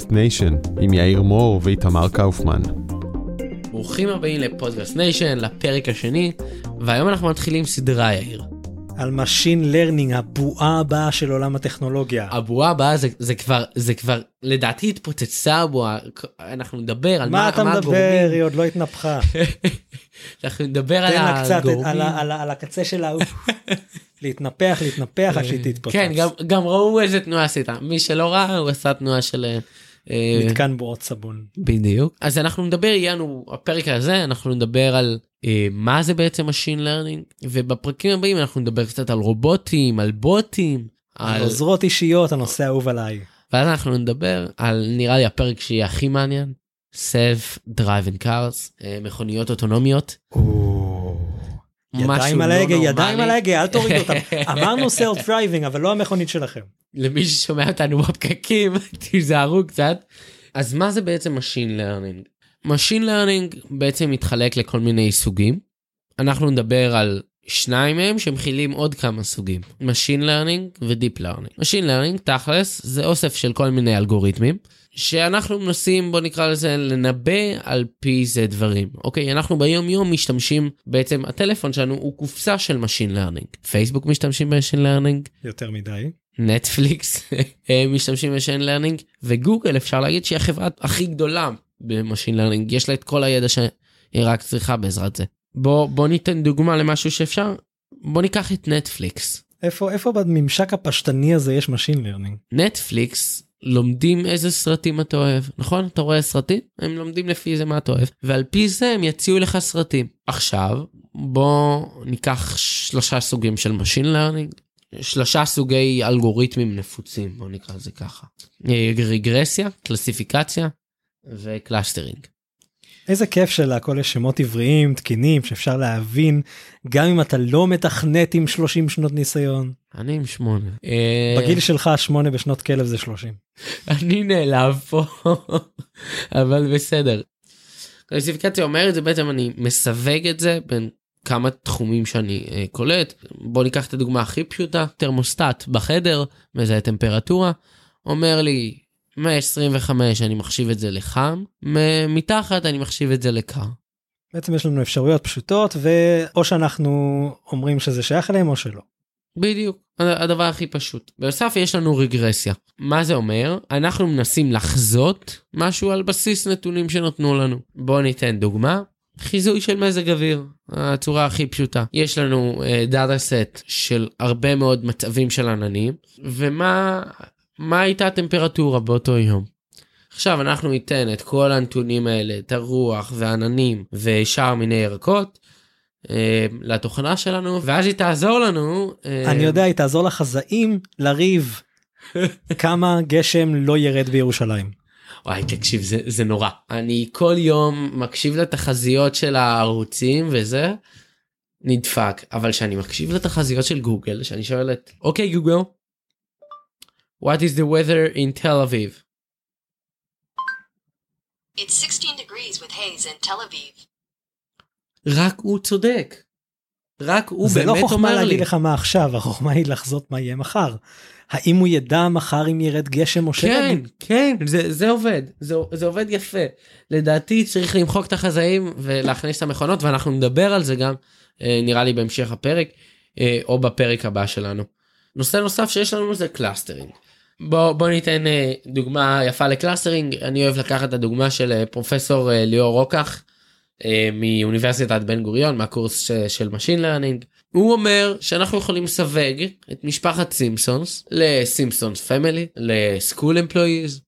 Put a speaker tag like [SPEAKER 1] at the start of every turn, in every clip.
[SPEAKER 1] Podcast Nation עם יאיר מור ואיתמר קאופמן.
[SPEAKER 2] ברוכים הבאים ל Podcast Nation, לפרק השני, והיום אנחנו מתחילים סדרה יאיר.
[SPEAKER 3] על Machine Learning, הבועה הבאה של עולם הטכנולוגיה.
[SPEAKER 2] הבועה הבאה זה, זה כבר, זה כבר, לדעתי התפוצצה הבועה, אנחנו נדבר על מה,
[SPEAKER 3] מה אתה מדבר?
[SPEAKER 2] הגורמים.
[SPEAKER 3] היא עוד לא התנפחה.
[SPEAKER 2] אנחנו נדבר על
[SPEAKER 3] תן לה קצת
[SPEAKER 2] הגורמים.
[SPEAKER 3] על הקצה שלה. להתנפח, להתנפח עד שהיא תתפוצץ.
[SPEAKER 2] כן, גם, גם ראו איזה תנועה עשית. מי שלא ראה, הוא עשה תנועה של... אה,
[SPEAKER 3] מתקן בועות סבון.
[SPEAKER 2] בדיוק. אז אנחנו נדבר, יהיה לנו, הפרק הזה, אנחנו נדבר על אה, מה זה בעצם Machine Learning, ובפרקים הבאים אנחנו נדבר קצת על רובוטים, על בוטים, על...
[SPEAKER 3] עוזרות אישיות, הנושא האהוב עליי.
[SPEAKER 2] ואז אנחנו נדבר על, נראה לי, הפרק שיהיה הכי מעניין, Self Driving Cars, אה, מכוניות אוטונומיות. משהו
[SPEAKER 3] ידיים
[SPEAKER 2] לא
[SPEAKER 3] על ההגה,
[SPEAKER 2] נורמלי.
[SPEAKER 3] ידיים על ההגה, אל תורידו אותם. אמרנו self driving, אבל לא המכונית שלכם.
[SPEAKER 2] למי ששומע אותנו בפקקים, תיזהרו קצת. אז מה זה בעצם Machine Learning? Machine Learning בעצם מתחלק לכל מיני סוגים. אנחנו נדבר על שניים מהם שמכילים עוד כמה סוגים, Machine Learning ו-Deep Learning. Machine Learning, תכלס, זה אוסף של כל מיני אלגוריתמים, שאנחנו מנסים, בוא נקרא לזה, לנבא על פי זה דברים. אוקיי, אנחנו ביום יום משתמשים, בעצם הטלפון שלנו הוא קופסה של Machine Learning. פייסבוק משתמשים ב-Machine Learning,
[SPEAKER 3] יותר מדי.
[SPEAKER 2] נטפליקס אה, משתמשים ב machine learning וגוגל אפשר להגיד שהיא החברה הכי גדולה ב machine learning יש לה את כל הידע שהיא רק צריכה בעזרת זה. בוא בוא ניתן דוגמה למשהו שאפשר בוא ניקח את נטפליקס
[SPEAKER 3] איפה איפה בממשק הפשטני הזה יש Machine Learning?
[SPEAKER 2] נטפליקס לומדים איזה סרטים אתה אוהב נכון? אתה רואה סרטים? הם לומדים לפי זה מה אתה אוהב ועל פי זה הם יציעו לך סרטים. עכשיו בוא ניקח שלושה סוגים של Machine Learning שלושה סוגי אלגוריתמים נפוצים בוא נקרא לזה ככה. אה, רגרסיה קלסיפיקציה ו clustering.
[SPEAKER 3] איזה כיף שלהכל יש שמות עבריים, תקינים, שאפשר להבין, גם אם אתה לא מתכנת עם 30 שנות ניסיון.
[SPEAKER 2] אני עם שמונה. אה,
[SPEAKER 3] בגיל שלך שמונה בשנות כלב זה 30.
[SPEAKER 2] אני נעלב פה אבל בסדר. קלסיפיקציה אומרת זה בעצם אני מסווג את זה בין כמה תחומים שאני אה, קולט בוא ניקח את הדוגמה הכי פשוטה תרמוסטט בחדר מזהה טמפרטורה אומר לי 125 אני מחשיב את זה לחם מתחת אני מחשיב את זה לקר.
[SPEAKER 3] בעצם יש לנו אפשרויות פשוטות ואו שאנחנו אומרים שזה שייך אליהם או שלא.
[SPEAKER 2] בדיוק, הדבר הכי פשוט. בנוסף יש לנו רגרסיה. מה זה אומר? אנחנו מנסים לחזות משהו על בסיס נתונים שנתנו לנו. בואו ניתן דוגמה. חיזוי של מזג אוויר, הצורה הכי פשוטה. יש לנו דאטה סט של הרבה מאוד מצבים של עננים, ומה מה הייתה הטמפרטורה באותו יום. עכשיו אנחנו ניתן את כל הנתונים האלה, את הרוח והעננים ושאר מיני ירקות, אה, לתוכנה שלנו, ואז היא תעזור לנו. אה,
[SPEAKER 3] אני יודע, היא תעזור לחזאים לריב כמה גשם לא ירד בירושלים.
[SPEAKER 2] וואי תקשיב זה, זה נורא אני כל יום מקשיב לתחזיות של הערוצים וזה נדפק אבל כשאני מקשיב לתחזיות של גוגל שאני שואל את אוקיי גוגל what is the weather in Tel Aviv
[SPEAKER 4] It's 16 degrees with haze in Tel Aviv.
[SPEAKER 2] רק הוא צודק. רק הוא
[SPEAKER 3] זה לא
[SPEAKER 2] באמת
[SPEAKER 3] חוכמה
[SPEAKER 2] אומר לי.
[SPEAKER 3] להגיד לך מה עכשיו, החוכמה היא לחזות מה יהיה מחר. האם הוא ידע מחר אם ירד גשם או
[SPEAKER 2] כן
[SPEAKER 3] שלג?
[SPEAKER 2] כן זה זה עובד זה, זה עובד יפה לדעתי צריך למחוק את החזאים ולהכניס את המכונות ואנחנו נדבר על זה גם אה, נראה לי בהמשך הפרק אה, או בפרק הבא שלנו. נושא נוסף שיש לנו זה clustering. בוא בוא ניתן אה, דוגמה יפה ל clustering אני אוהב לקחת את הדוגמה של אה, פרופסור אה, ליאור רוקח מאוניברסיטת בן גוריון מהקורס ש- של Machine Learning. הוא אומר שאנחנו יכולים לסווג את משפחת סימפסונס ל Simpsons family ל school employees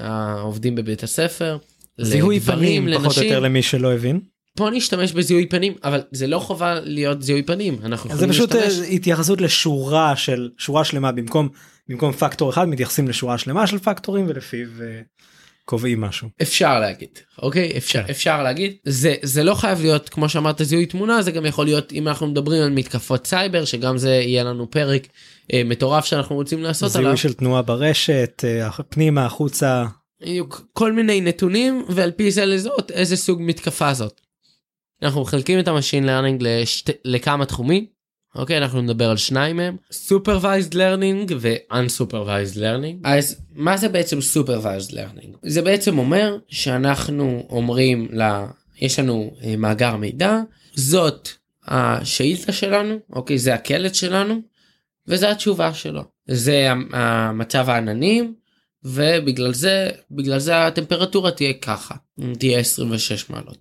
[SPEAKER 2] העובדים בבית הספר.
[SPEAKER 3] זיהוי פנים פחות או
[SPEAKER 2] לנשים.
[SPEAKER 3] יותר למי שלא הבין.
[SPEAKER 2] פה נשתמש בזיהוי פנים אבל זה לא חובה להיות זיהוי פנים אנחנו
[SPEAKER 3] אז זה
[SPEAKER 2] יכולים
[SPEAKER 3] פשוט
[SPEAKER 2] להשתמש.
[SPEAKER 3] התייחסות לשורה של שורה שלמה במקום במקום פקטור אחד מתייחסים לשורה שלמה של פקטורים ולפיו אה, קובעים משהו.
[SPEAKER 2] אפשר להגיד אוקיי אפשר
[SPEAKER 3] כן.
[SPEAKER 2] אפשר להגיד זה זה לא חייב להיות כמו שאמרת זיהוי תמונה זה גם יכול להיות אם אנחנו מדברים על מתקפות סייבר שגם זה יהיה לנו פרק אה, מטורף שאנחנו רוצים לעשות עליו
[SPEAKER 3] זיהוי של תנועה ברשת אה, פנימה החוצה
[SPEAKER 2] כל מיני נתונים ועל פי זה לזהות איזה סוג מתקפה זאת. אנחנו מחלקים את ה machine learning לשת... לכמה תחומים אוקיי אנחנו נדבר על שניים מהם. Supervised learning ו-unsupervised learning. אז מה זה בעצם supervised learning? זה בעצם אומר שאנחנו אומרים לה יש לנו אה, מאגר מידע זאת השאילתה שלנו אוקיי זה הקלט שלנו וזה התשובה שלו. זה המ- המצב העננים ובגלל זה בגלל זה הטמפרטורה תהיה ככה תהיה 26 מעלות.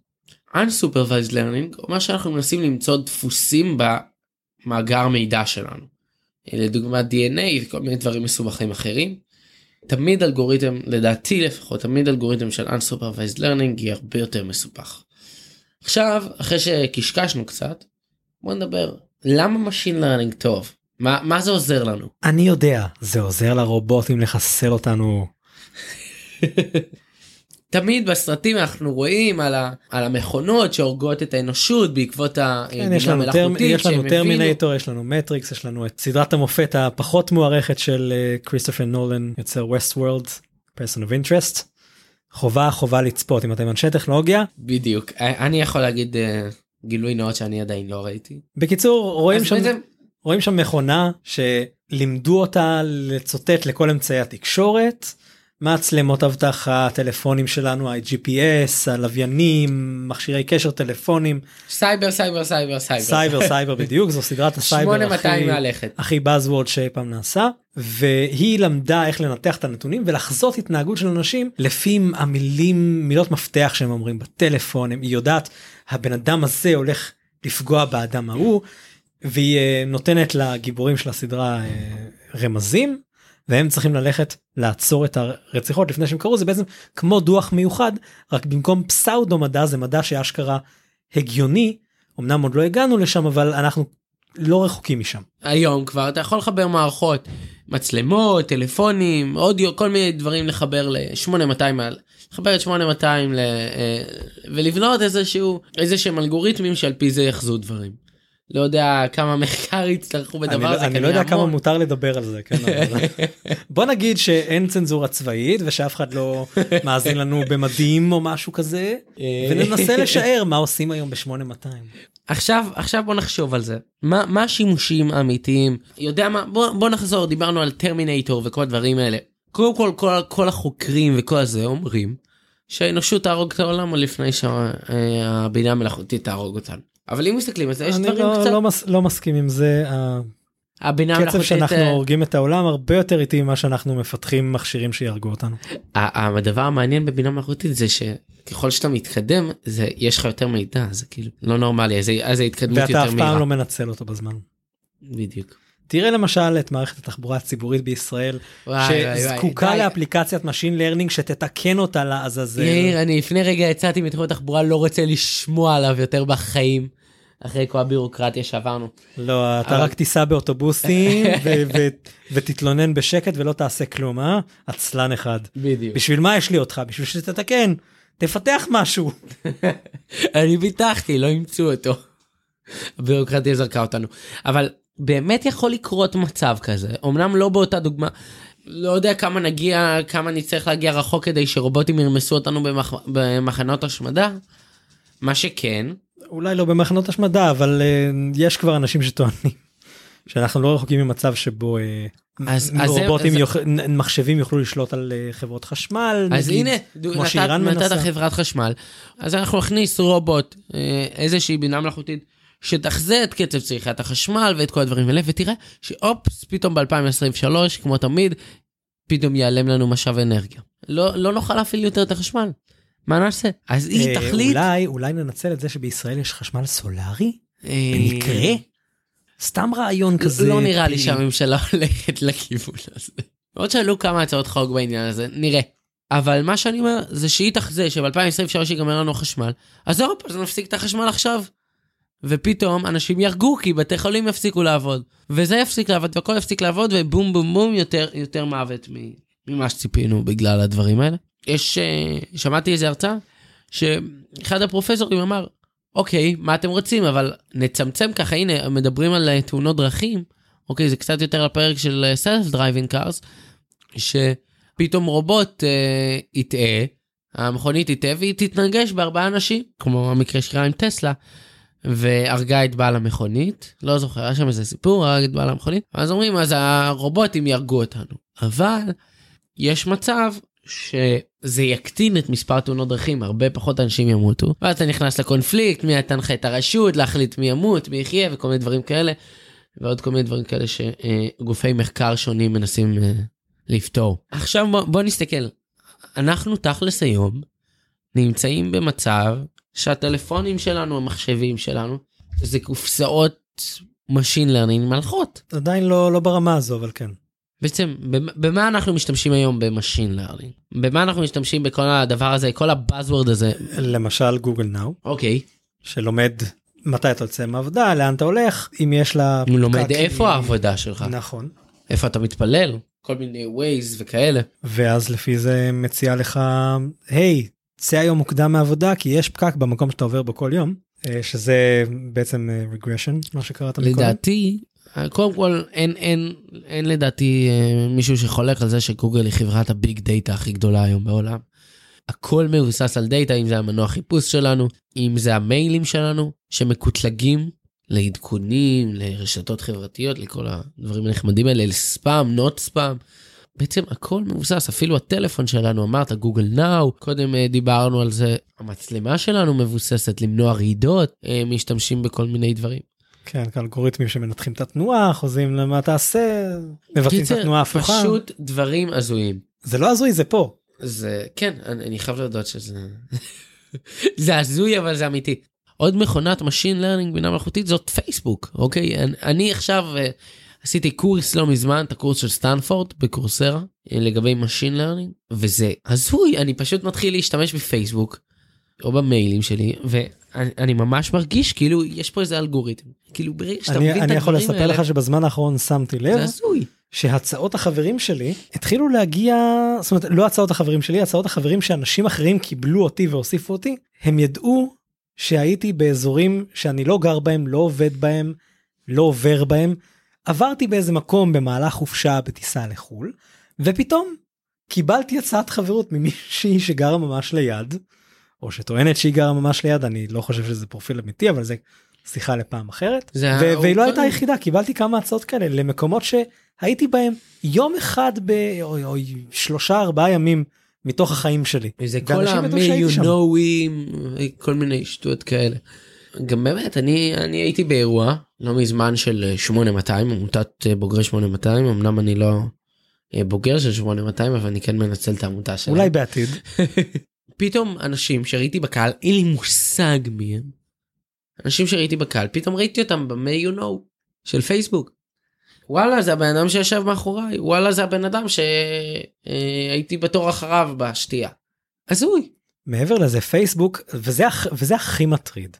[SPEAKER 2] Unsupervised learning אומר שאנחנו מנסים למצוא דפוסים במאגר מידע שלנו. לדוגמה DNA וכל מיני דברים מסובכים אחרים. תמיד אלגוריתם לדעתי לפחות תמיד אלגוריתם של Unsupervised learning היא הרבה יותר מסובך. עכשיו אחרי שקשקשנו קצת בוא נדבר למה Machine learning טוב מה מה זה עוזר לנו.
[SPEAKER 3] אני יודע זה עוזר לרובוטים לחסל אותנו.
[SPEAKER 2] תמיד בסרטים אנחנו רואים על, ה, על המכונות שהורגות את האנושות בעקבות
[SPEAKER 3] כן, יש
[SPEAKER 2] הבינה
[SPEAKER 3] לנו, טרמ...
[SPEAKER 2] מלאכותית
[SPEAKER 3] יש לנו
[SPEAKER 2] שהם הבינו.
[SPEAKER 3] טרמינטור יש לנו מטריקס יש לנו את סדרת המופת הפחות מוערכת של כריסטופר נולן יוצר Westworld Person of Interest. חובה חובה לצפות אם אתם אנשי טכנולוגיה
[SPEAKER 2] בדיוק אני יכול להגיד אה, גילוי נאות שאני עדיין לא ראיתי.
[SPEAKER 3] בקיצור רואים שם
[SPEAKER 2] בעצם-
[SPEAKER 3] רואים שם מכונה שלימדו אותה לצוטט לכל אמצעי התקשורת. מצלמות אבטחה טלפונים שלנו ה-GPS הלוויינים מכשירי קשר טלפונים.
[SPEAKER 2] סייבר סייבר סייבר סייבר.
[SPEAKER 3] סייבר סייבר בדיוק זו סדרת הסייבר
[SPEAKER 2] 8200
[SPEAKER 3] הכי,
[SPEAKER 2] מהלכת.
[SPEAKER 3] הכי buzzword שאי פעם נעשה והיא למדה איך לנתח את הנתונים ולחזות התנהגות של אנשים לפי המילים מילות מפתח שהם אומרים בטלפון. היא יודעת הבן אדם הזה הולך לפגוע באדם ההוא והיא אה, נותנת לגיבורים של הסדרה אה, רמזים והם צריכים ללכת לעצור את הרציחות לפני שהם קרו זה בעצם כמו דוח מיוחד רק במקום פסאודו מדע זה מדע שאשכרה הגיוני אמנם עוד לא הגענו לשם אבל אנחנו לא רחוקים משם.
[SPEAKER 2] היום כבר אתה יכול לחבר מערכות מצלמות טלפונים אודיו כל מיני דברים לחבר ל-8200 לחבר את 8200 ל... אה, ולבנות איזשהו איזה שהם אלגוריתמים שעל פי זה יחזו דברים. לא יודע כמה מחקר יצטרכו
[SPEAKER 3] אני
[SPEAKER 2] בדבר
[SPEAKER 3] לא,
[SPEAKER 2] הזה.
[SPEAKER 3] אני לא יודע כמה
[SPEAKER 2] המון.
[SPEAKER 3] מותר לדבר על זה כן אבל... בוא נגיד שאין צנזורה צבאית ושאף אחד לא מאזין לנו במדים או משהו כזה וננסה לשער מה עושים היום ב-8200.
[SPEAKER 2] עכשיו עכשיו בוא נחשוב על זה מה מה השימושים האמיתיים יודע מה בוא בוא נחזור דיברנו על טרמינטור וכל הדברים האלה קודם כל כל כל החוקרים וכל הזה אומרים שהאנושות תהרוג את העולם עוד לפני שהבינה המלאכותית תהרוג אותנו אבל אם מסתכלים על זה יש
[SPEAKER 3] אני
[SPEAKER 2] דברים
[SPEAKER 3] לא,
[SPEAKER 2] קצת
[SPEAKER 3] לא, מס, לא מסכים עם זה
[SPEAKER 2] הבינה
[SPEAKER 3] הקצב שאנחנו
[SPEAKER 2] אה,
[SPEAKER 3] הורגים את העולם הרבה יותר איטי ממה שאנחנו מפתחים מכשירים שיהרגו אותנו.
[SPEAKER 2] הדבר המעניין בבינה מלאכותית זה שככל שאתה מתקדם זה יש לך יותר מידע זה כאילו לא נורמלי אז, ההתקדמות
[SPEAKER 3] ואתה
[SPEAKER 2] יותר
[SPEAKER 3] אף
[SPEAKER 2] מהירה
[SPEAKER 3] פעם לא מנצל אותו בזמן.
[SPEAKER 2] בדיוק.
[SPEAKER 3] תראה למשל את מערכת התחבורה הציבורית בישראל
[SPEAKER 2] וואי, וואי,
[SPEAKER 3] שזקוקה
[SPEAKER 2] וואי, די.
[SPEAKER 3] לאפליקציית Machine Learning שתתקן אותה לעזאזל.
[SPEAKER 2] יאיר אני לפני רגע יצאתי מתחום התחבורה לא רוצה לשמוע עליו יותר בחיים. אחרי כל הבירוקרטיה שעברנו.
[SPEAKER 3] לא אתה
[SPEAKER 2] אבל-
[SPEAKER 3] רק תיסע באוטובוסים ו- ו- ותתלונן בשקט ולא תעשה כלום אה עצלן אחד.
[SPEAKER 2] בדיוק.
[SPEAKER 3] בשביל מה יש לי אותך בשביל שתתקן תפתח משהו.
[SPEAKER 2] אני ביטחתי לא אימצו אותו. הבירוקרטיה זרקה אותנו אבל באמת יכול לקרות מצב כזה אמנם לא באותה דוגמה. לא יודע כמה נגיע כמה נצטרך להגיע רחוק כדי שרובוטים ירמסו אותנו במח... במחנות השמדה. מה שכן
[SPEAKER 3] אולי לא במחנות השמדה אבל uh, יש כבר אנשים שטוענים שאנחנו לא רחוקים ממצב שבו uh,
[SPEAKER 2] אז- אז
[SPEAKER 3] רובוטים
[SPEAKER 2] אז-
[SPEAKER 3] יוכ... מחשבים יוכלו לשלוט על uh, חברות חשמל.
[SPEAKER 2] אז
[SPEAKER 3] נגיד,
[SPEAKER 2] הנה
[SPEAKER 3] כמו
[SPEAKER 2] נתת,
[SPEAKER 3] שאיראן
[SPEAKER 2] נתת
[SPEAKER 3] מנסה.
[SPEAKER 2] חברת חשמל אז אנחנו נכניס רובוט איזושהי בינה מלאכותית שתחזה את קצב צריכת החשמל ואת כל הדברים האלה ותראה שאופס פתאום ב2023 כמו תמיד פתאום ייעלם לנו משאב אנרגיה לא לא נוכל להפעיל יותר את החשמל. מה נעשה אז היא
[SPEAKER 3] אה,
[SPEAKER 2] תחליט.
[SPEAKER 3] אולי אולי ננצל את זה שבישראל יש חשמל סולארי
[SPEAKER 2] אה,
[SPEAKER 3] במקרה. סתם רעיון כזה.
[SPEAKER 2] לא נראה לי שהממשלה הולכת לכיוון הזה. עוד שעלו כמה הצעות חוק בעניין הזה, נראה. אבל מה שאני אומר זה שהיא תחזה שב-2023 ייגמר לנו חשמל, אז אירופה אז נפסיק את החשמל עכשיו. ופתאום אנשים ירגו כי בתי חולים יפסיקו לעבוד. וזה יפסיק לעבוד והכל יפסיק לעבוד ובום בום בום יותר יותר מוות ממה שציפינו בגלל הדברים האלה. יש, אה, שמעתי איזה הרצאה שאחד הפרופסורים אמר, אוקיי, מה אתם רוצים, אבל נצמצם ככה, הנה, מדברים על אה, תאונות דרכים, אוקיי, זה קצת יותר הפרק של Self Driving Cars, שפתאום רובוט אה, יטעה, המכונית תטעה והיא תתנגש בארבעה אנשים, כמו המקרה שקרה עם טסלה, והרגה את בעל המכונית, לא זוכר, היה שם איזה סיפור, הרג את בעל המכונית, אז אומרים, אז הרובוטים יהרגו אותנו. אבל יש מצב שזה יקטין את מספר תאונות דרכים, הרבה פחות אנשים ימותו, ואז אתה נכנס לקונפליקט, מי תנחה את הרשות, להחליט מי ימות, מי יחיה וכל מיני דברים כאלה, ועוד כל מיני דברים כאלה שגופי מחקר שונים מנסים אה, לפתור. עכשיו בוא, בוא נסתכל, אנחנו תכלס היום נמצאים במצב שהטלפונים שלנו, המחשבים שלנו, זה קופסאות Machine Learning מלכות.
[SPEAKER 3] עדיין לא לא ברמה הזו אבל כן.
[SPEAKER 2] בעצם במה- אנחנו משתמשים היום ב machine learning? במה אנחנו משתמשים בכל הדבר הזה, כל ה buzzword הזה?
[SPEAKER 3] למשל גוגל נאו
[SPEAKER 2] אוקיי,
[SPEAKER 3] שלומד מתי אתה יוצא מהעבודה לאן אתה הולך אם יש לה.
[SPEAKER 2] הוא לומד איפה העבודה שלך,
[SPEAKER 3] נכון.
[SPEAKER 2] איפה אתה מתפלל, כל מיני Waze וכאלה.
[SPEAKER 3] ואז לפי זה מציע לך היי צא היום מוקדם מהעבודה כי יש פקק במקום שאתה עובר בו כל יום אה, שזה בעצם regression מה שקראת מקודם.
[SPEAKER 2] לדעתי, קודם כל אין, אין, אין לדעתי אה, מישהו שחולק על זה שגוגל היא חברת הביג דאטה הכי גדולה היום בעולם. הכל מבוסס על דאטה, אם זה המנוע חיפוש שלנו, אם זה המיילים שלנו, שמקוטלגים לעדכונים, לרשתות חברתיות, לכל הדברים הנחמדים האלה, לספאם, not spam. בעצם הכל מבוסס, אפילו הטלפון שלנו, אמרת גוגל נאו, קודם אה, דיברנו על זה, המצלמה שלנו מבוססת למנוע רעידות, אה, משתמשים בכל מיני דברים.
[SPEAKER 3] כן אלגוריתמים שמנתחים את התנועה חוזרים למה תעשה מבצעים את התנועה ההפוכה
[SPEAKER 2] פשוט דברים הזויים.
[SPEAKER 3] זה לא הזוי זה פה
[SPEAKER 2] זה כן אני, אני חייב להודות שזה זה הזוי אבל זה אמיתי. עוד מכונת Machine Learning בינה מלאכותית זאת פייסבוק אוקיי אני, אני עכשיו אה, עשיתי קורס לא מזמן את הקורס של סטנפורד בקורסרה אה, לגבי Machine Learning וזה הזוי אני פשוט מתחיל להשתמש בפייסבוק או במיילים שלי ואני אני ממש מרגיש כאילו יש פה איזה אלגוריתם כאילו ברגע שאתה מבין את
[SPEAKER 3] אני יכול
[SPEAKER 2] הדברים
[SPEAKER 3] לספר
[SPEAKER 2] האלה
[SPEAKER 3] לך שבזמן האחרון שמתי לב
[SPEAKER 2] זה הזוי.
[SPEAKER 3] שהצעות החברים שלי התחילו להגיע זאת אומרת לא הצעות החברים שלי הצעות החברים שאנשים אחרים קיבלו אותי והוסיפו אותי הם ידעו שהייתי באזורים שאני לא גר בהם לא עובד בהם לא עובר בהם עברתי באיזה מקום במהלך חופשה בטיסה לחו"ל ופתאום קיבלתי הצעת חברות ממישהי שגרה ממש ליד או שטוענת שהיא גרה ממש ליד אני לא חושב שזה פרופיל אמיתי אבל זה שיחה לפעם אחרת ו- והיא לא הייתה היחידה קיבלתי כמה הצעות כאלה למקומות שהייתי בהם יום אחד ב... או, או שלושה ארבעה ימים מתוך החיים שלי.
[SPEAKER 2] זה כל
[SPEAKER 3] שהייתי
[SPEAKER 2] you knowים, כל מיני שטויות כאלה. גם באמת, אני, אני הייתי באירוע לא מזמן של אה, 8200, עמותת אה, בוגרי 8200, אמנם אני לא אה, בוגר של 8200, אבל אני כן מנצל את העמותה שלהם.
[SPEAKER 3] אולי בעתיד.
[SPEAKER 2] פתאום אנשים שראיתי בקהל, אין לי מושג מי הם. אנשים שראיתי בקהל, פתאום ראיתי אותם ב-may you know של פייסבוק. וואלה זה הבן אדם שישב מאחוריי, וואלה זה הבן אדם שהייתי בתור אחריו בשתייה. הזוי.
[SPEAKER 3] מעבר לזה פייסבוק וזה וזה הכי מטריד.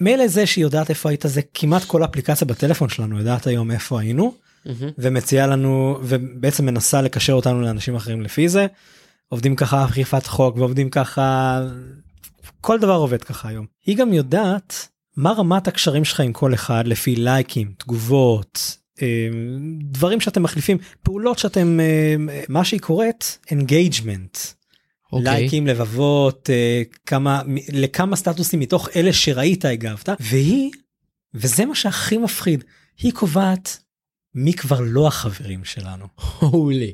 [SPEAKER 3] מילא זה שהיא יודעת איפה היית זה כמעט כל אפליקציה בטלפון שלנו יודעת היום איפה היינו
[SPEAKER 2] מהמם.
[SPEAKER 3] ומציעה לנו ובעצם מנסה לקשר אותנו לאנשים אחרים לפי זה. עובדים ככה אכיפת חוק ועובדים ככה כל דבר עובד ככה היום. היא גם יודעת מה רמת הקשרים שלך עם כל אחד לפי לייקים תגובות אה, דברים שאתם מחליפים פעולות שאתם אה, מה שהיא קוראת engagement.
[SPEAKER 2] אוקיי.
[SPEAKER 3] לייקים לבבות אה, כמה לכמה סטטוסים מתוך אלה שראית הגבת והיא וזה מה שהכי מפחיד היא קובעת מי כבר לא החברים שלנו.
[SPEAKER 2] הולי.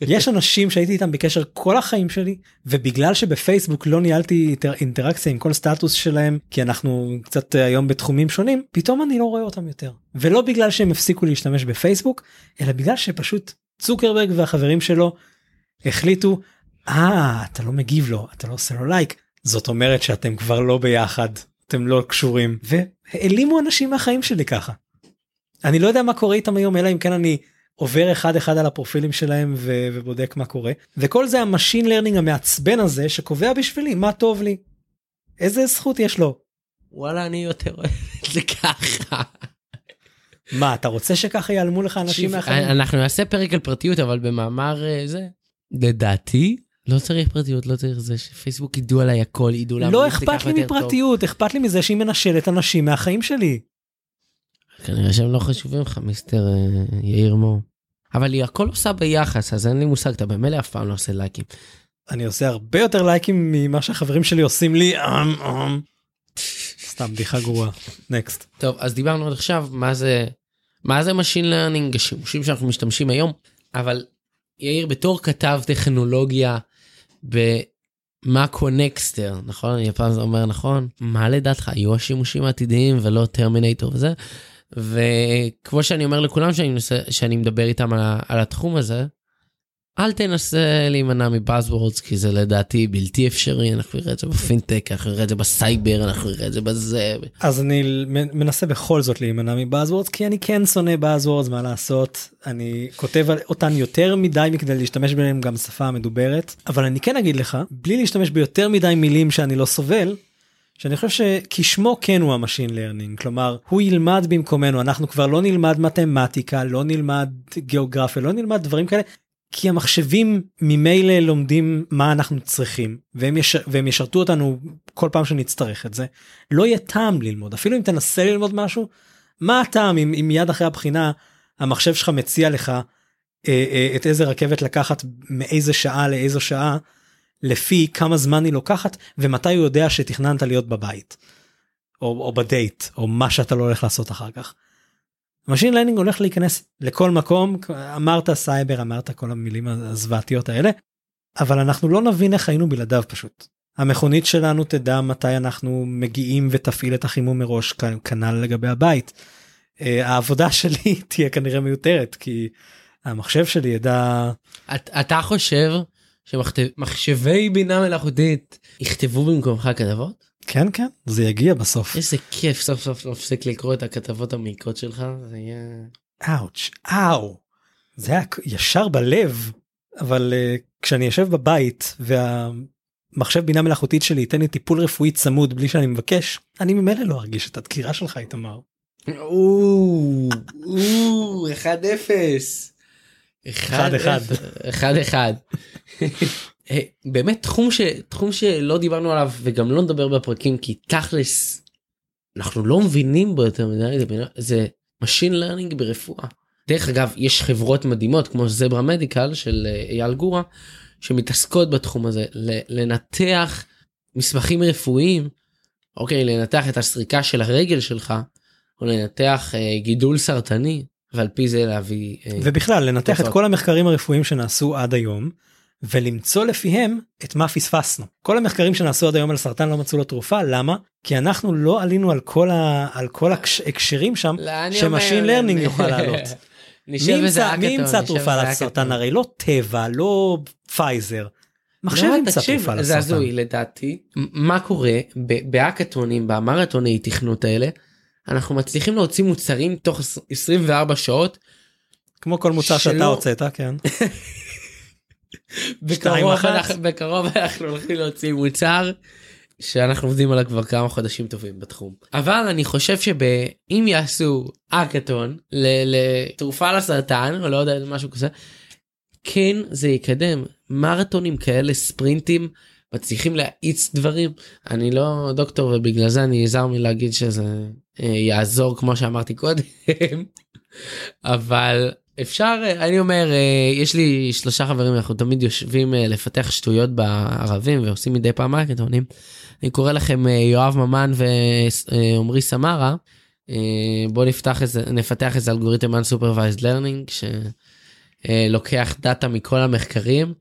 [SPEAKER 3] יש אנשים שהייתי איתם בקשר כל החיים שלי ובגלל שבפייסבוק לא ניהלתי אינטר- אינטראקציה עם כל סטטוס שלהם כי אנחנו קצת אה, היום בתחומים שונים פתאום אני לא רואה אותם יותר. ולא בגלל שהם הפסיקו להשתמש בפייסבוק אלא בגלל שפשוט צוקרברג והחברים שלו החליטו אה אתה לא מגיב לו אתה לא עושה לו לייק. זאת אומרת שאתם כבר לא ביחד אתם לא קשורים. והעלימו אנשים מהחיים שלי ככה. אני לא יודע מה קורה איתם היום אלא אם כן אני עובר אחד אחד על הפרופילים שלהם ו- ובודק מה קורה וכל זה ה machine learning המעצבן הזה שקובע בשבילי מה טוב לי. איזה זכות יש לו.
[SPEAKER 2] וואלה אני יותר אוהב את זה ככה.
[SPEAKER 3] מה אתה רוצה שככה ייעלמו לך אנשים מהחיים?
[SPEAKER 2] אנחנו נעשה פרק על פרטיות אבל במאמר אה, זה לדעתי לא צריך פרטיות לא צריך זה שפייסבוק ידעו עליי הכל ידעו למה
[SPEAKER 3] לא
[SPEAKER 2] זה
[SPEAKER 3] אכפת
[SPEAKER 2] ככה
[SPEAKER 3] לי
[SPEAKER 2] יותר טוב.
[SPEAKER 3] מפרטיות אכפת לי מזה שהיא מנשלת אנשים מהחיים שלי.
[SPEAKER 2] כנראה שהם לא חשובים לך מיסטר אה, יאיר מור. אבל היא הכל עושה ביחס אז אין לי מושג אתה במילא אף פעם לא עושה לייקים.
[SPEAKER 3] אני עושה הרבה יותר לייקים ממה שהחברים שלי עושים לי. אמ, אמ. סתם בדיחה גרועה. נקסט.
[SPEAKER 2] טוב אז דיברנו עד עכשיו מה זה מה זה Machine Learning השימושים שאנחנו משתמשים היום אבל יאיר בתור כתב טכנולוגיה במאקו נקסטר נכון אני פעם זה אומר נכון מה לדעתך יהיו השימושים העתידיים ולא טרמינטור וזה וכמו שאני אומר לכולם שאני, מנסה, שאני מדבר איתם על, על התחום הזה אל תנסה להימנע מ buzzwords כי זה לדעתי בלתי אפשרי אנחנו נראה את זה בפינטק אנחנו נראה את זה בסייבר אנחנו נראה את זה בזה
[SPEAKER 3] אז אני מנסה בכל זאת להימנע מ buzzwords כי אני כן שונא buzzwords מה לעשות אני כותב אותן יותר מדי מכדי להשתמש בהם גם שפה המדוברת אבל אני כן אגיד לך בלי להשתמש ביותר מדי מילים שאני לא סובל. שאני חושב שכשמו כן הוא ה machine learning כלומר הוא ילמד במקומנו אנחנו כבר לא נלמד מתמטיקה לא נלמד גיאוגרפיה לא נלמד דברים כאלה כי המחשבים ממילא לומדים מה אנחנו צריכים והם, יש... והם ישרתו אותנו כל פעם שנצטרך את זה. לא יהיה טעם ללמוד אפילו אם תנסה ללמוד משהו מה הטעם אם, אם מיד אחרי הבחינה המחשב שלך מציע לך אה, אה, את איזה רכבת לקחת מאיזה שעה לאיזו שעה לפי כמה זמן היא לוקחת ומתי הוא יודע שתכננת להיות בבית. או, או בדייט או מה שאתה לא הולך לעשות אחר כך. machine learning הולך להיכנס לכל מקום אמרת סייבר אמרת כל המילים הזוועתיות האלה אבל אנחנו לא נבין איך היינו בלעדיו פשוט. המכונית שלנו תדע מתי אנחנו מגיעים ותפעיל את החימום מראש כנ"ל לגבי הבית. אה, העבודה שלי תהיה כנראה מיותרת כי המחשב שלי ידע
[SPEAKER 2] את, אתה חושב שמחשבי בינה מלאכותית יכתבו במקומך כתבות?
[SPEAKER 3] כן כן זה יגיע בסוף
[SPEAKER 2] איזה כיף סוף סוף להפסיק לקרוא את הכתבות המעיקות שלך זה יהיה
[SPEAKER 3] אאוץ' אאו זה היה ישר בלב אבל uh, כשאני יושב בבית והמחשב בינה מלאכותית שלי ייתן לי טיפול רפואי צמוד בלי שאני מבקש אני ממילא לא ארגיש את הדקירה שלך איתמר.
[SPEAKER 2] או, או, 1-0.
[SPEAKER 3] אחד, אחד.
[SPEAKER 2] 1-1. אה, באמת תחום ש... תחום שלא דיברנו עליו וגם לא נדבר בפרקים כי תכלס אנחנו לא מבינים בו יותר מדי זה, זה Machine Learning ברפואה. דרך אגב יש חברות מדהימות כמו זברה מדיקל של אה, אייל גורה שמתעסקות בתחום הזה לנתח מסמכים רפואיים אוקיי לנתח את הסריקה של הרגל שלך או לנתח אה, גידול סרטני ועל פי זה להביא אה,
[SPEAKER 3] ובכלל לנתח את
[SPEAKER 2] תוצאות.
[SPEAKER 3] כל המחקרים הרפואיים שנעשו עד היום ולמצוא לפיהם את מה פספסנו. כל המחקרים שנעשו עד היום על סרטן לא מצאו לו תרופה למה? כי אנחנו לא עלינו על כל, ה... על כל ההקשרים שם
[SPEAKER 2] לא,
[SPEAKER 3] ש
[SPEAKER 2] machine
[SPEAKER 3] learning יוכל לעלות. מי ימצא, תרופה לסרטן. הרי לא טבע לא פייזר. מחשב
[SPEAKER 2] לא,
[SPEAKER 3] ימצא תרופה
[SPEAKER 2] זה
[SPEAKER 3] לסרטן.
[SPEAKER 2] הזוי לדעתי מה קורה ב- בהאקתונים במרתוני תכנות האלה אנחנו מצליחים להוציא מוצרים תוך 24 שעות
[SPEAKER 3] כמו כל מוצר שאתה
[SPEAKER 2] שלא-
[SPEAKER 3] הוצאת כן.
[SPEAKER 2] בקרוב. אנחנו, בקרוב אנחנו הולכים להוציא מוצר שאנחנו עובדים עליו כבר כמה חודשים טובים בתחום אבל אני חושב שאם יעשו ל- לתרופה לסרטן או לא יודע משהו כזה כן זה יקדם מרתונים כאלה ספרינטים מצליחים להאיץ דברים. אני לא דוקטור ובגלל זה אני נזהר מלהגיד שזה אה, יעזור כמו שאמרתי קודם. אבל אפשר אה, אני אומר אה, יש לי שלושה חברים אנחנו תמיד יושבים לפתח שטויות בערבים ועושים מדי פעם האקתונים. אני קורא לכם יואב ממן ועמרי סמרה. בוא נפתח איזה נפתח איזה אלגוריתם unsupervised learning שלוקח דאטה מכל המחקרים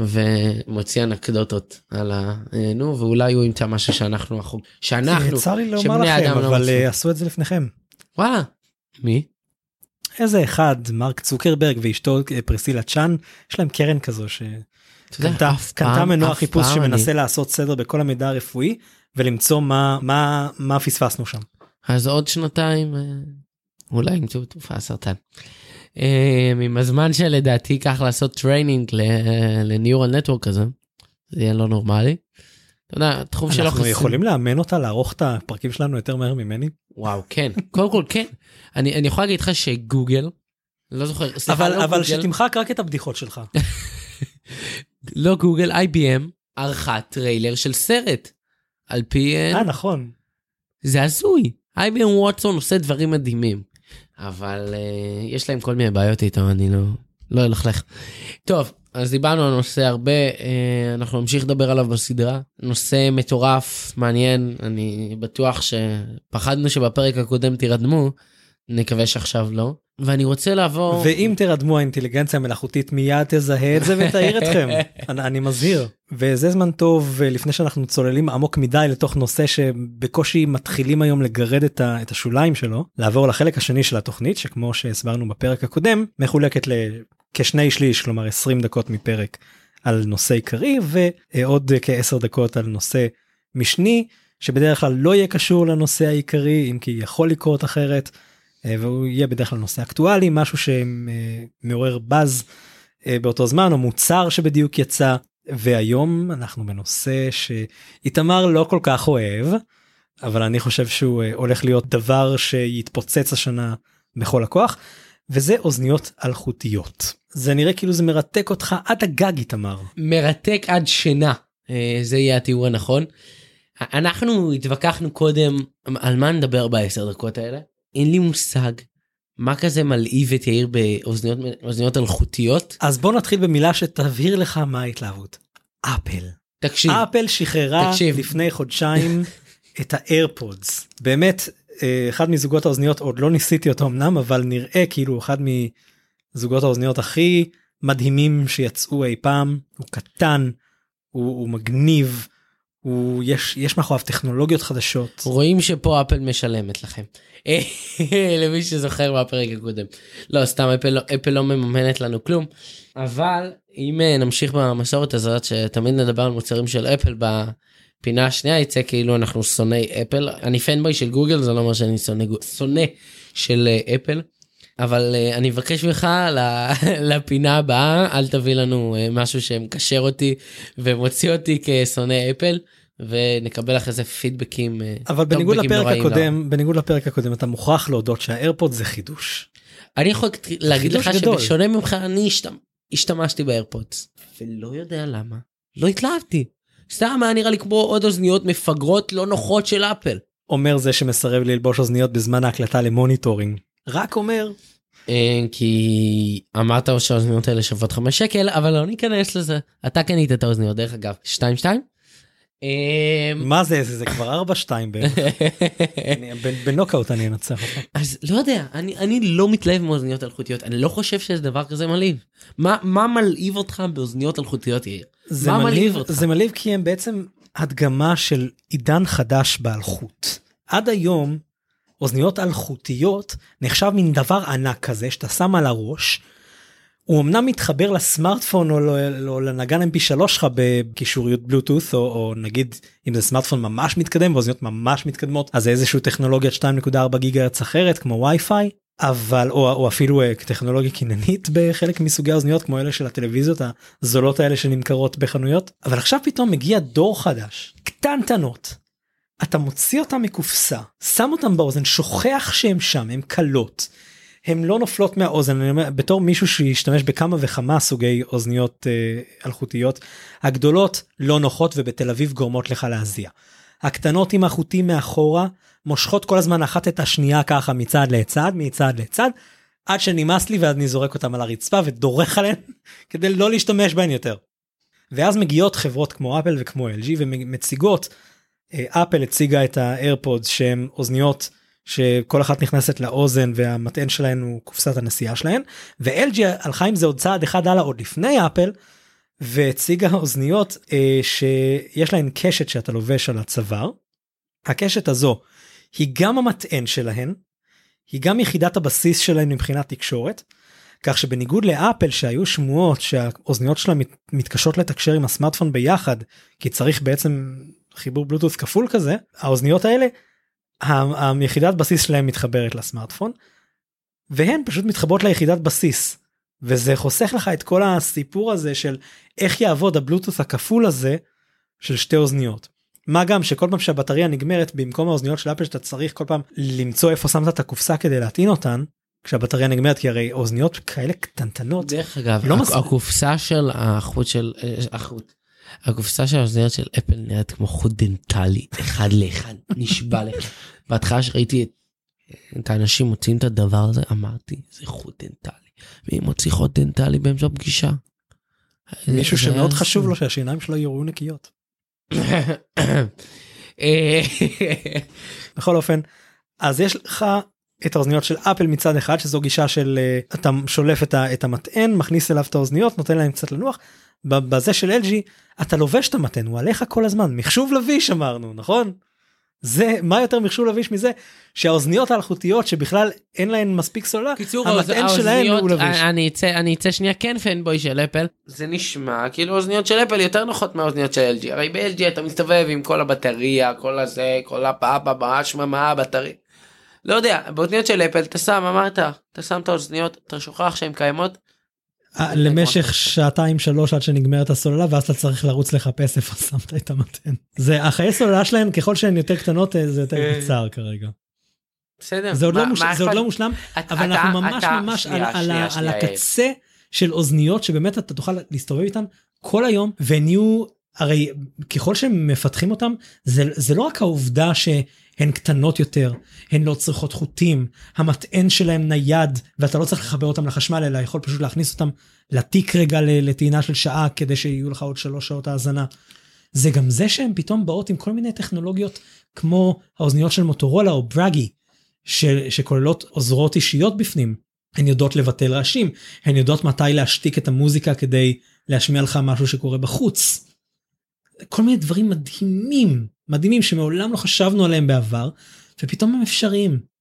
[SPEAKER 2] ומוציא אנקדוטות על ה... אה, נו ואולי הוא ימצא משהו שאנחנו שאנחנו
[SPEAKER 3] צר לי לומר לכם
[SPEAKER 2] לא
[SPEAKER 3] אבל
[SPEAKER 2] מצאו.
[SPEAKER 3] אה, עשו את זה לפניכם.
[SPEAKER 2] וואלה מי?
[SPEAKER 3] איזה אחד מרק צוקרברג ואשתו אה, פרסילה צ'אן יש להם קרן כזו שקנתה מנוע חיפוש שמנסה
[SPEAKER 2] אני-
[SPEAKER 3] לעשות סדר בכל המידע הרפואי ולמצוא מה מה מה פספסנו שם.
[SPEAKER 2] אז עוד שנתיים אולי ימצאו תרופה לסרטן. אה, עם הזמן שלדעתי ייקח לעשות training ל neural network כזה זה יהיה לא נורמלי. אתה יודע תחום שלא
[SPEAKER 3] אנחנו
[SPEAKER 2] חסר
[SPEAKER 3] יכולים לאמן אותה לערוך את הפרקים שלנו יותר מהר ממני
[SPEAKER 2] וואו כן קודם כל כן אני אני יכול להגיד לך שגוגל לא זוכר סליחה,
[SPEAKER 3] אבל
[SPEAKER 2] לא
[SPEAKER 3] אבל
[SPEAKER 2] גוגל,
[SPEAKER 3] שתמחק רק את הבדיחות שלך.
[SPEAKER 2] לא גוגל IBM ערכה טריילר של סרט על פי אה,
[SPEAKER 3] אה נכון.
[SPEAKER 2] זה הזוי. IBM Watson עושה דברים מדהימים. אבל אה, יש להם כל מיני בעיות איתו, אני לא, לא אלכלך. טוב, אז דיברנו על הנושא הרבה, אה, אנחנו נמשיך לדבר עליו בסדרה. נושא מטורף, מעניין, אני בטוח שפחדנו שבפרק הקודם תירדמו, נקווה שעכשיו לא. ואני רוצה לעבור...
[SPEAKER 3] ואם תרדמו האינטליגנציה המלאכותית מיד תזהה את זה ותעיר אתכם אני, אני מזהיר וזה זמן טוב אה, לפני שאנחנו צוללים עמוק מדי לתוך נושא שבקושי מתחילים היום לגרד את, ה, את השוליים שלו לעבור לחלק השני של התוכנית שכמו שהסברנו בפרק הקודם מחולקת לכשני שליש כלומר 20 דקות מפרק על נושא עיקרי ועוד כ-10 דקות על נושא משני שבדרך כלל לא יהיה קשור לנושא העיקרי אם כי יכול לקרות אחרת. אה, והוא יהיה בדרך כלל נושא אקטואלי משהו שמעורר באז אה, באותו זמן או מוצר שבדיוק יצא והיום אנחנו בנושא שאיתמר לא כל כך אוהב אבל אני חושב שהוא אה, הולך להיות דבר שיתפוצץ השנה בכל הכוח וזה אוזניות אלחוטיות זה נראה כאילו זה מרתק אותך עד הגג איתמר.
[SPEAKER 2] מרתק עד שינה, זה יהיה התיאור הנכון. אנחנו התווכחנו קודם על מה נדבר בעשר דקות האלה. אין לי מושג מה כזה מלהיב את יאיר באוזניות אלחוטיות.
[SPEAKER 3] אז בוא נתחיל במילה שתבהיר לך מה ההתלהבות. אפל.
[SPEAKER 2] תקשיב.
[SPEAKER 3] אפל שחררה
[SPEAKER 2] תקשיב.
[SPEAKER 3] לפני חודשיים את האיירפודס. באמת אה, אחד מזוגות האוזניות עוד לא ניסיתי אותו אמנם אבל נראה כאילו אחד מזוגות האוזניות הכי מדהימים שיצאו אי פעם הוא קטן הוא, הוא מגניב הוא יש יש מאחוריו טכנולוגיות חדשות
[SPEAKER 2] רואים שפה אפל משלמת לכם. למי שזוכר מהפרק הקודם. לא סתם אפל, לא- אפל לא מממנת לנו כלום. אבל אם אה, נמשיך במסורת הזאת שתמיד נדבר על מוצרים של אפל בפינה השנייה יצא כאילו אנחנו שונאי אפל אני פנבוי של גוגל זה לא אומר שאני שונא שונא של אה, אפל. אבל uh, אני מבקש ממך לפינה הבאה אל תביא לנו uh, משהו שמקשר אותי ומוציא אותי כשונא אפל ונקבל אחרי זה פידבקים uh,
[SPEAKER 3] אבל בניגוד לפרק הקודם בניגוד לפרק הקודם אתה מוכרח להודות שהאיירפוד זה חידוש.
[SPEAKER 2] אני יכול להגיד לך
[SPEAKER 3] גדול.
[SPEAKER 2] שבשונה ממך אני השתמ... השתמשתי באיירפודס ולא יודע למה לא התלהבתי. סתם היה נראה לי כמו עוד אוזניות מפגרות לא נוחות של אפל.
[SPEAKER 3] אומר זה שמסרב ללבוש אוזניות בזמן ההקלטה ל monitoring. רק אומר
[SPEAKER 2] אה, כי אמרת שהאוזניות האלה שוות 5 שקל אבל לא ניכנס לזה אתה קנית את האוזניות דרך אגב 2 2.
[SPEAKER 3] מה זה זה, זה כבר 4-2 בערך. בנוקאוט אני אנצח אותך.
[SPEAKER 2] אז לא יודע אני אני לא מתלהב מאוזניות אלחוטיות אני לא חושב שזה דבר כזה מלהיב מה מלהיב אותך באוזניות אלחוטיות יאיר?
[SPEAKER 3] זה
[SPEAKER 2] מה מלהיב אותך?
[SPEAKER 3] זה מלהיב כי הם בעצם הדגמה של עידן חדש באלחוט. עד היום אוזניות אלחוטיות נחשב מין דבר ענק כזה שאתה שם על הראש. הוא אמנם מתחבר לסמארטפון או, ל- או לנגן mp3 שלך בקישוריות בלוטות' או, או נגיד אם זה סמארטפון ממש מתקדם ואוזניות ממש מתקדמות אז זה איזשהו טכנולוגיית 2.4 גיגה אחרת כמו וי-פיי אבל או, או אפילו אה, טכנולוגיה קיננית בחלק מסוגי האוזניות כמו אלה של הטלוויזיות הזולות האלה שנמכרות בחנויות אבל עכשיו פתאום מגיע דור חדש קטנטנות. אתה מוציא אותם מקופסה שם אותם באוזן שוכח שהם שם הם קלות. הן לא נופלות מהאוזן אני אומר בתור מישהו שהשתמש בכמה וכמה סוגי אוזניות אה, אלחוטיות הגדולות לא נוחות ובתל אביב גורמות לך להזיע. הקטנות עם החוטים מאחורה מושכות כל הזמן אחת את השנייה ככה מצד לצד מצד לצד עד שנמאס לי ואז אני זורק אותם על הרצפה ודורך עליהן כדי לא להשתמש בהן יותר. ואז מגיעות חברות כמו אפל וכמו LG ומציגות אפל הציגה את האיירפודס שהם אוזניות שכל אחת נכנסת לאוזן והמטען שלהן הוא קופסת הנסיעה שלהן ו-LG הלכה עם זה עוד צעד אחד הלאה עוד לפני אפל והציגה אוזניות אה, שיש להן קשת שאתה לובש על הצוואר. הקשת הזו היא גם המטען שלהן היא גם יחידת הבסיס שלהן מבחינת תקשורת. כך שבניגוד לאפל שהיו שמועות שהאוזניות שלה מת, מתקשות לתקשר עם הסמארטפון ביחד כי צריך בעצם חיבור בלוטות' כפול כזה האוזניות האלה היחידת בסיס שלהם מתחברת לסמארטפון והן פשוט מתחברות ליחידת בסיס וזה חוסך לך את כל הסיפור הזה של איך יעבוד הבלוטות' הכפול הזה של שתי אוזניות. מה גם שכל פעם שהבטריה נגמרת במקום האוזניות של אפל שאתה צריך כל פעם למצוא איפה שמת את הקופסה כדי להטעין אותן כשהבטריה נגמרת כי הרי אוזניות כאלה קטנטנות
[SPEAKER 2] דרך אגב
[SPEAKER 3] לא
[SPEAKER 2] הק-
[SPEAKER 3] מס-
[SPEAKER 2] הקופסה של החוט של אה, החוט. הקופסה של האוזניות של אפל נראית כמו חוט דנטלי אחד לאחד נשבע לך. בהתחלה שראיתי את, את האנשים מוציאים את הדבר הזה אמרתי זה חוט דנטלי. מי מוציא חוט דנטלי באמצע פגישה?
[SPEAKER 3] מישהו שמאוד חשוב לו שהשיניים שלו יראו נקיות. בכל אופן אז יש לך את האוזניות של אפל מצד אחד שזו גישה של אה, אתה שולף את, ה, את המטען מכניס אליו את האוזניות נותן להם קצת לנוח. ב- בזה של LG אתה לובש את המטען הוא עליך כל הזמן מחשוב לביש אמרנו נכון. זה מה יותר מחשוב לביש מזה שהאוזניות האלחוטיות שבכלל אין להן מספיק סוללה
[SPEAKER 2] קיצור
[SPEAKER 3] המטען שלהן הוא לביש.
[SPEAKER 2] אני אצא אני אצא שנייה כן פנבוי של אפל זה נשמע כאילו אוזניות של אפל יותר נוחות מהאוזניות של LG הרי ב-LG אתה מסתובב עם כל הבטריה כל הזה כל הפאפה בהשממה הבטריה. לא יודע באוזניות של אפל אתה שם אמרת אתה שם את האוזניות אתה שוכח שהן קיימות
[SPEAKER 3] אה, למשך שעתיים שלוש עד שנגמרת הסוללה ואז אתה צריך לרוץ לחפש איפה שמת את המטען. זה החיי סוללה שלהן ככל שהן יותר קטנות אה, זה יותר
[SPEAKER 2] אה.
[SPEAKER 3] קצר כרגע.
[SPEAKER 2] בסדר
[SPEAKER 3] זה עוד לא? לא מושלם אבל אנחנו ממש ממש על, הקצה של אוזניות שבאמת אתה תוכל להסתובב איתן כל היום והן יהיו הרי ככל שהם מפתחים אותם זה, זה לא רק העובדה שהן קטנות יותר הן לא צריכות חוטים המטען שלהם נייד ואתה לא צריך לחבר אותם לחשמל אלא יכול פשוט להכניס אותם לתיק רגע לטעינה של שעה כדי שיהיו לך עוד שלוש שעות האזנה. זה גם זה שהן פתאום באות עם כל מיני טכנולוגיות כמו האוזניות של מוטורולה או ברגי ש, שכוללות עוזרות אישיות בפנים. הן יודעות לבטל רעשים, הן יודעות מתי להשתיק את המוזיקה כדי להשמיע לך משהו שקורה בחוץ. כל מיני דברים מדהימים, מדהימים שמעולם לא חשבנו עליהם בעבר, ופתאום הם אפשריים.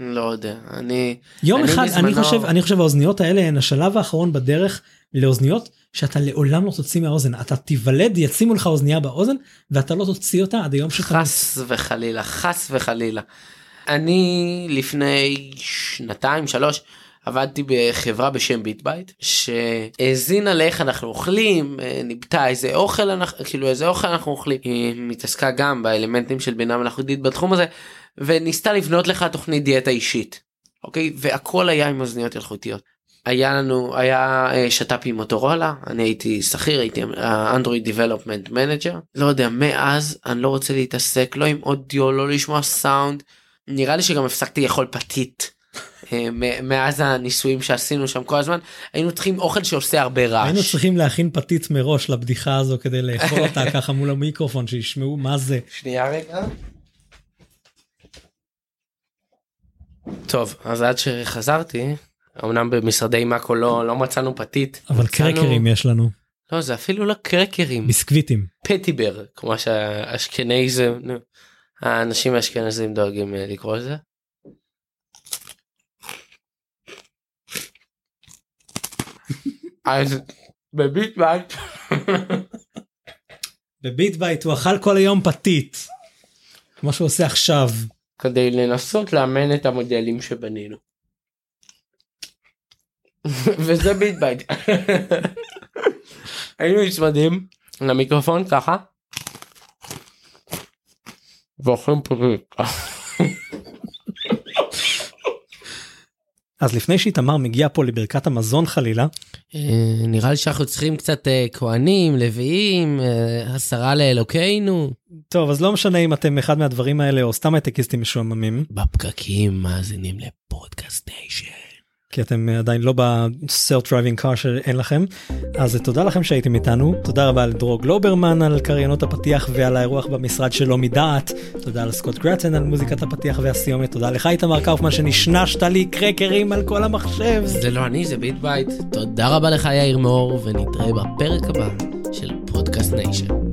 [SPEAKER 2] לא יודע אני
[SPEAKER 3] יום
[SPEAKER 2] אני
[SPEAKER 3] אחד אני
[SPEAKER 2] בזמנו-
[SPEAKER 3] חושב אני חושב האוזניות האלה הן השלב האחרון בדרך לאוזניות שאתה לעולם לא תוציא מהאוזן אתה תיוולד ישימו לך אוזנייה באוזן ואתה לא תוציא אותה עד היום שאתה
[SPEAKER 2] חס וחלילה חס וחלילה. אני לפני שנתיים שלוש עבדתי בחברה בשם BitBite שהאזינה לאיך אנחנו אוכלים אה, ניבטה איזה אוכל אנחנו כאילו איזה אוכל אנחנו אוכלים. היא מתעסקה גם באלמנטים של בינה מלאכותית בתחום הזה וניסתה לבנות לך תוכנית דיאטה אישית אוקיי? והכל היה עם אוזניות אלחוטיות. היה לנו היה אה, שת"פ עם מוטורולה אני הייתי שכיר הייתי ה Android development manager לא יודע מאז אני לא רוצה להתעסק לא עם אודיו לא לשמוע סאונד. נראה לי שגם הפסקתי לאכול פתית מאז הניסויים שעשינו שם כל הזמן היינו צריכים אוכל שעושה הרבה רעש.
[SPEAKER 3] היינו צריכים להכין פתית מראש לבדיחה הזו כדי לאכול אותה ככה מול המיקרופון שישמעו מה זה.
[SPEAKER 2] שנייה רגע. טוב אז עד שחזרתי אמנם במשרדי מאקו לא לא מצאנו פתית
[SPEAKER 3] אבל
[SPEAKER 2] מצאנו-
[SPEAKER 3] קרקרים יש לנו
[SPEAKER 2] לא זה אפילו לא קרקרים
[SPEAKER 3] ביסקוויטים.
[SPEAKER 2] פטיבר כמו שהאשכנזים האנשים האשכנזים דואגים אה, לקרוא לזה. אז ב BitBite
[SPEAKER 3] ב BitBite הוא אכל כל היום פתית. כמו שהוא עושה עכשיו.
[SPEAKER 2] כדי לנסות לאמן את המודלים שבנינו. וזה BitBite. היינו נצמדים למיקרופון ככה. ואוכלים פריט.
[SPEAKER 3] אז לפני שאיתמר מגיע פה לברכת המזון חלילה
[SPEAKER 2] אה, נראה לי שאנחנו צריכים קצת אה, כהנים, לוויים, אה, השרה לאלוקינו.
[SPEAKER 3] טוב אז לא משנה אם אתם אחד מהדברים האלה או סתם הייטקיסטים משועממים
[SPEAKER 2] בפקקים מאזינים ל Podcast Nation.
[SPEAKER 3] כי אתם עדיין לא ב self driving car שאין לכם. אז תודה לכם שהייתם איתנו. תודה רבה לדרור גלוברמן על קריינות הפתיח ועל האירוח במשרד שלו מדעת. תודה לסקוט גרטן על מוזיקת הפתיח והסיומת. תודה לך איתמר קאופמן שנשנשת לי קרקרים על כל המחשב.
[SPEAKER 2] זה לא אני, זה BitBite. תודה רבה לך יאיר מאור, ונתראה בפרק הבא של Podcast Nation.